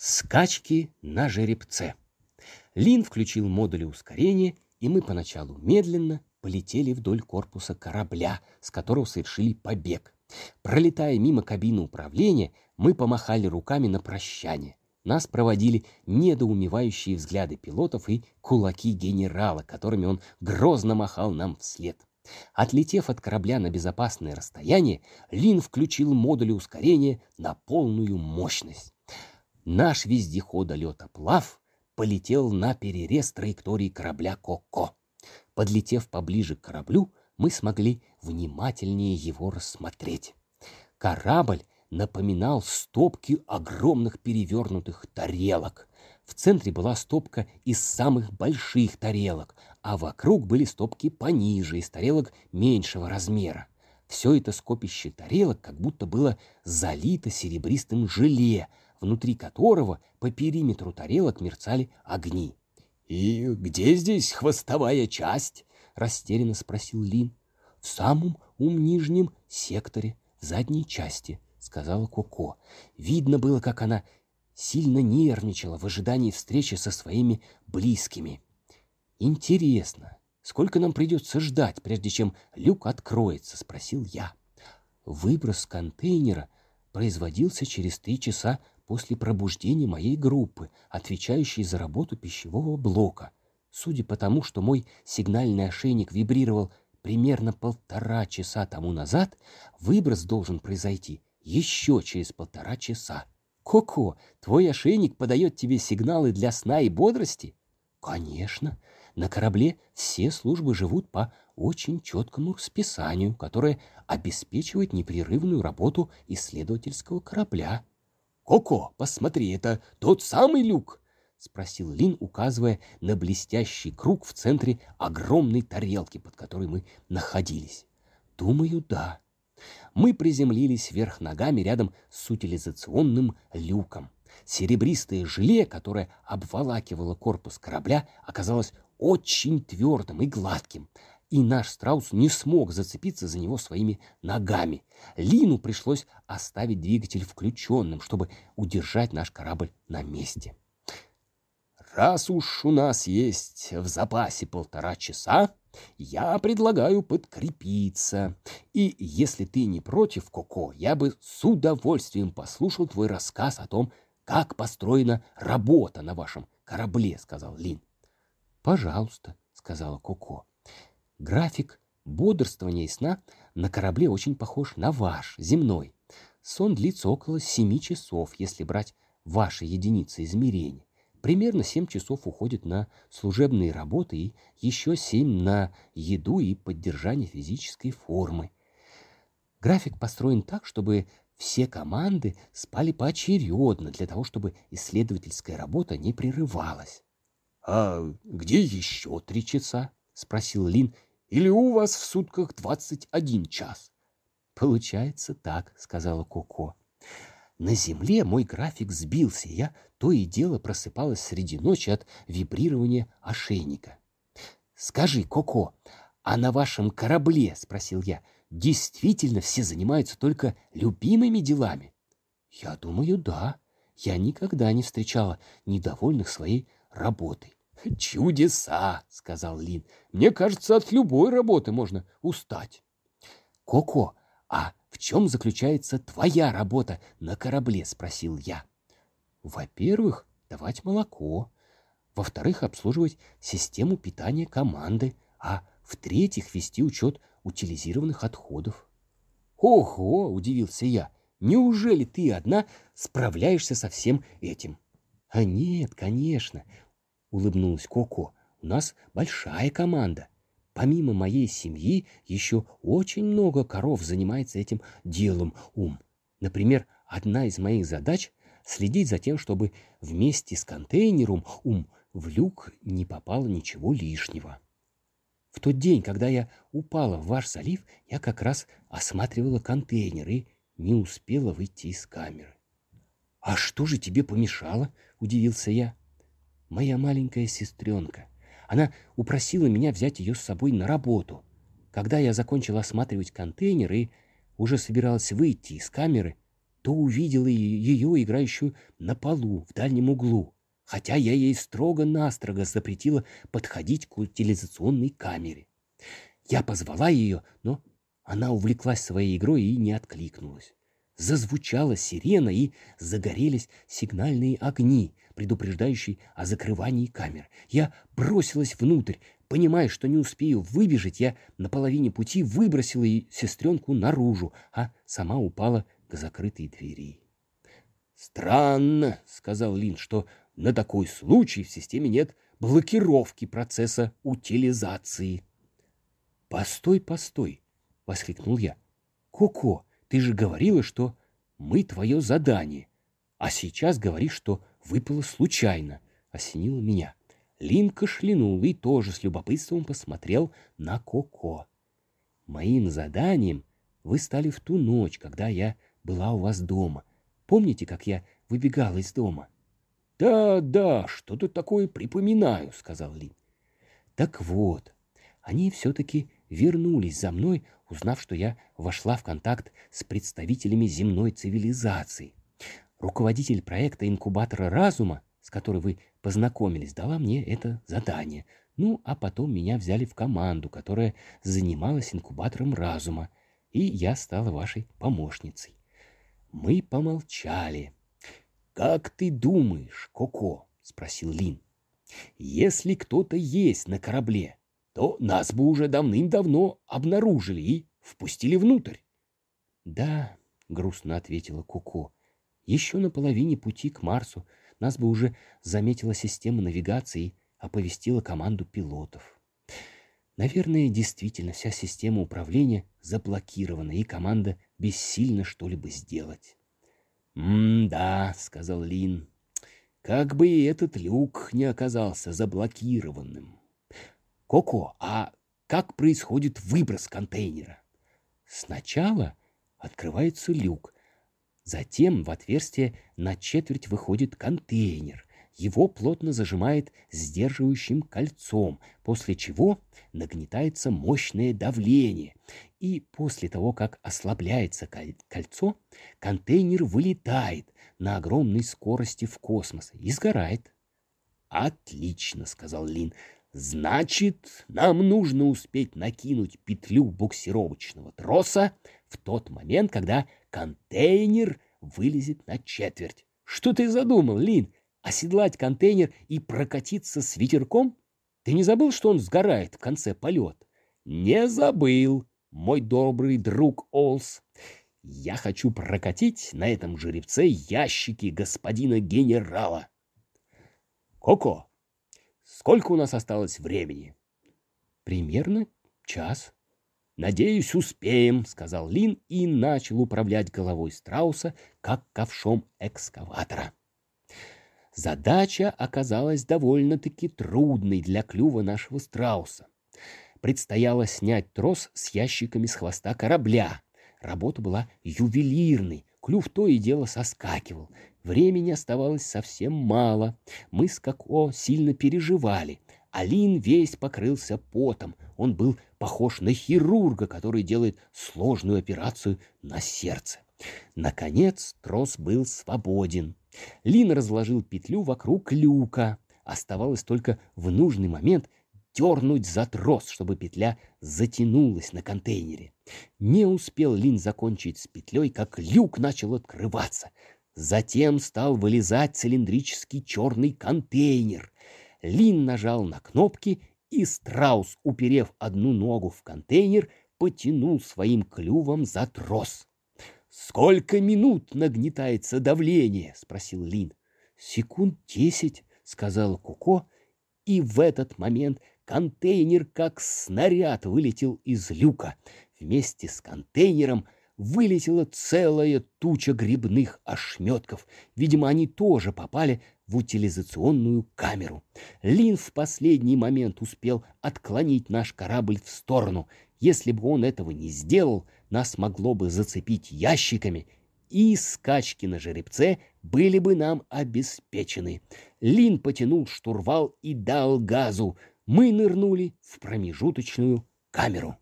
Скачки на жеребце. Лин включил модули ускорения, и мы поначалу медленно полетели вдоль корпуса корабля, с которого совершили побег. Пролетая мимо кабины управления, мы помахали руками на прощание. Нас проводили недоумевающие взгляды пилотов и кулаки генерала, которыми он грозно махал нам вслед. Отлетев от корабля на безопасное расстояние, Лин включил модули ускорения на полную мощность наш вездеходолетоплав полетел на перерез траектории корабля «Коко». Подлетев поближе к кораблю, мы смогли внимательнее его рассмотреть. Корабль напоминал стопки огромных перевернутых тарелок. В центре была стопка из самых больших тарелок, а вокруг были стопки пониже, из тарелок меньшего размера. Все это скопище тарелок как будто было залито серебристым желе, внутри которого по периметру тарелок мерцали огни. «И где здесь хвостовая часть?» — растерянно спросил Лин. «В самом ум нижнем секторе, в задней части», — сказала Коко. Видно было, как она сильно нервничала в ожидании встречи со своими близкими. «Интересно, сколько нам придется ждать, прежде чем люк откроется?» — спросил я. Выброс контейнера производился через три часа после пробуждения моей группы, отвечающей за работу пищевого блока. Судя по тому, что мой сигнальный ошейник вибрировал примерно полтора часа тому назад, выброс должен произойти еще через полтора часа. Коко, твой ошейник подает тебе сигналы для сна и бодрости? Конечно. На корабле все службы живут по очень четкому расписанию, которое обеспечивает непрерывную работу исследовательского корабля. «Коко, посмотри, это тот самый люк?» — спросил Лин, указывая на блестящий круг в центре огромной тарелки, под которой мы находились. «Думаю, да». Мы приземлились вверх ногами рядом с утилизационным люком. Серебристое желе, которое обволакивало корпус корабля, оказалось очень твердым и гладким, и наш страус не смог зацепиться за него своими ногами. Лину пришлось оставить двигатель включенным, чтобы удержать наш корабль на месте. «Раз уж у нас есть в запасе полтора часа, я предлагаю подкрепиться. И если ты не против, Коко, я бы с удовольствием послушал твой рассказ о том, как построена работа на вашем корабле», — сказал Лин. «Пожалуйста», — сказала Коко. График бодрствования и сна на корабле очень похож на ваш, земной. Сон длится около 7 часов, если брать ваши единицы измерения. Примерно 7 часов уходит на служебные работы и еще 7 на еду и поддержание физической формы. График построен так, чтобы все команды спали поочередно, для того, чтобы исследовательская работа не прерывалась. — А где еще три часа? — спросил Лин, или у вас в сутках двадцать один час? Получается так, сказала Коко. На земле мой график сбился, я то и дело просыпалась среди ночи от вибрирования ошейника. Скажи, Коко, а на вашем корабле, спросил я, действительно все занимаются только любимыми делами? Я думаю, да. Я никогда не встречала недовольных своей работой. «Чудеса!» — сказал Лин. «Мне кажется, от любой работы можно устать». «Коко, а в чем заключается твоя работа на корабле?» — спросил я. «Во-первых, давать молоко. Во-вторых, обслуживать систему питания команды. А в-третьих, вести учет утилизированных отходов». «Ого!» — удивился я. «Неужели ты одна справляешься со всем этим?» «А нет, конечно. — улыбнулась Коко. «У нас большая команда. Помимо моей семьи еще очень много коров занимается этим делом ум. Например, одна из моих задач — следить за тем, чтобы вместе с контейнером ум в люк не попало ничего лишнего. В тот день, когда я упала в ваш залив, я как раз осматривала контейнер и не успела выйти из камеры. — А что же тебе помешало? — удивился я моя маленькая сестренка. Она упросила меня взять ее с собой на работу. Когда я закончила осматривать контейнер и уже собиралась выйти из камеры, то увидела ее играющую на полу в дальнем углу, хотя я ей строго-настрого запретила подходить к утилизационной камере. Я позвала ее, но она увлеклась своей игрой и не откликнулась. Зазвучала сирена, и загорелись сигнальные огни, предупреждающие о закрывании камер. Я бросилась внутрь, понимая, что не успею выбежать, я на половине пути выбросила сестренку наружу, а сама упала к закрытой двери. «Странно», — сказал Лин, — «что на такой случай в системе нет блокировки процесса утилизации». «Постой, постой!» — воскликнул я. «Коко, ты же говорила, что мы твое задание, а сейчас говоришь, что выпало случайно», — осенило меня. Лин кашлянул и тоже с любопытством посмотрел на Коко. «Моим заданием вы стали в ту ночь, когда я была у вас дома. Помните, как я выбегала из дома?» «Да, да, что-то такое припоминаю», — сказал Лин. «Так вот, они все-таки вернулись за мной, узнав, что я вошла в контакт с представителями земной цивилизации. Руководитель проекта инкубатора разума, с которой вы познакомились, дала мне это задание. Ну, а потом меня взяли в команду, которая занималась инкубатором разума, и я стала вашей помощницей. Мы помолчали. «Как ты думаешь, Коко?» — спросил Лин. «Если кто-то есть на корабле, то нас бы уже давным-давно обнаружили и впустили внутрь. — Да, — грустно ответила Куко, — еще на половине пути к Марсу нас бы уже заметила система навигации и оповестила команду пилотов. Наверное, действительно вся система управления заблокирована, и команда бессильна что-либо сделать. «М-да», — сказал Лин, — «как бы и этот люк не оказался заблокированным». Коко, а как происходит выброс контейнера? Сначала открывается люк, затем в отверстие на четверть выходит контейнер. Его плотно зажимает сдерживающим кольцом, после чего нагнетается мощное давление. И после того, как ослабляется кольцо, контейнер вылетает на огромной скорости в космос и сгорает. «Отлично», — сказал Лин. Значит, нам нужно успеть накинуть петлю буксировочного троса в тот момент, когда контейнер вылезет на четверть. Что ты задумал, Лин? Оседлать контейнер и прокатиться с ветерком? Ты не забыл, что он сгорает в конце полета? Не забыл, мой добрый друг Олс. Я хочу прокатить на этом жеребце ящики господина генерала. Коко, Сколько у нас осталось времени? Примерно час. Надеюсь, успеем, сказал Лин и начал управлять головой страуса, как ковшом экскаватора. Задача оказалась довольно-таки трудной для клюва нашего страуса. Предстояло снять трос с ящиками с хвоста корабля. Работа была ювелирной, клюв то и дело соскакивал. Времени оставалось совсем мало. Мы с Коко сильно переживали. Алин весь покрылся потом. Он был похож на хирурга, который делает сложную операцию на сердце. Наконец трос был свободен. Лин разложил петлю вокруг люка. Оставалось только в нужный момент дернуть за трос, чтобы петля затянулась на контейнере. Не успел Лин закончить с петлей, как люк начал открываться. Затем стал вылезать цилиндрический черный контейнер. Лин нажал на кнопки, и страус, уперев одну ногу в контейнер, потянул своим клювом за трос. «Сколько минут нагнетается давление?» — спросил Лин. «Секунд десять», — сказала Куко, и в этот момент контейнер как снаряд вылетел из люка. Вместе с контейнером — вылетела целая туча грибных ошметков. Видимо, они тоже попали в утилизационную камеру. Лин в последний момент успел отклонить наш корабль в сторону. Если бы он этого не сделал, нас могло бы зацепить ящиками, и скачки на жеребце были бы нам обеспечены. Лин потянул штурвал и дал газу. Мы нырнули в промежуточную камеру.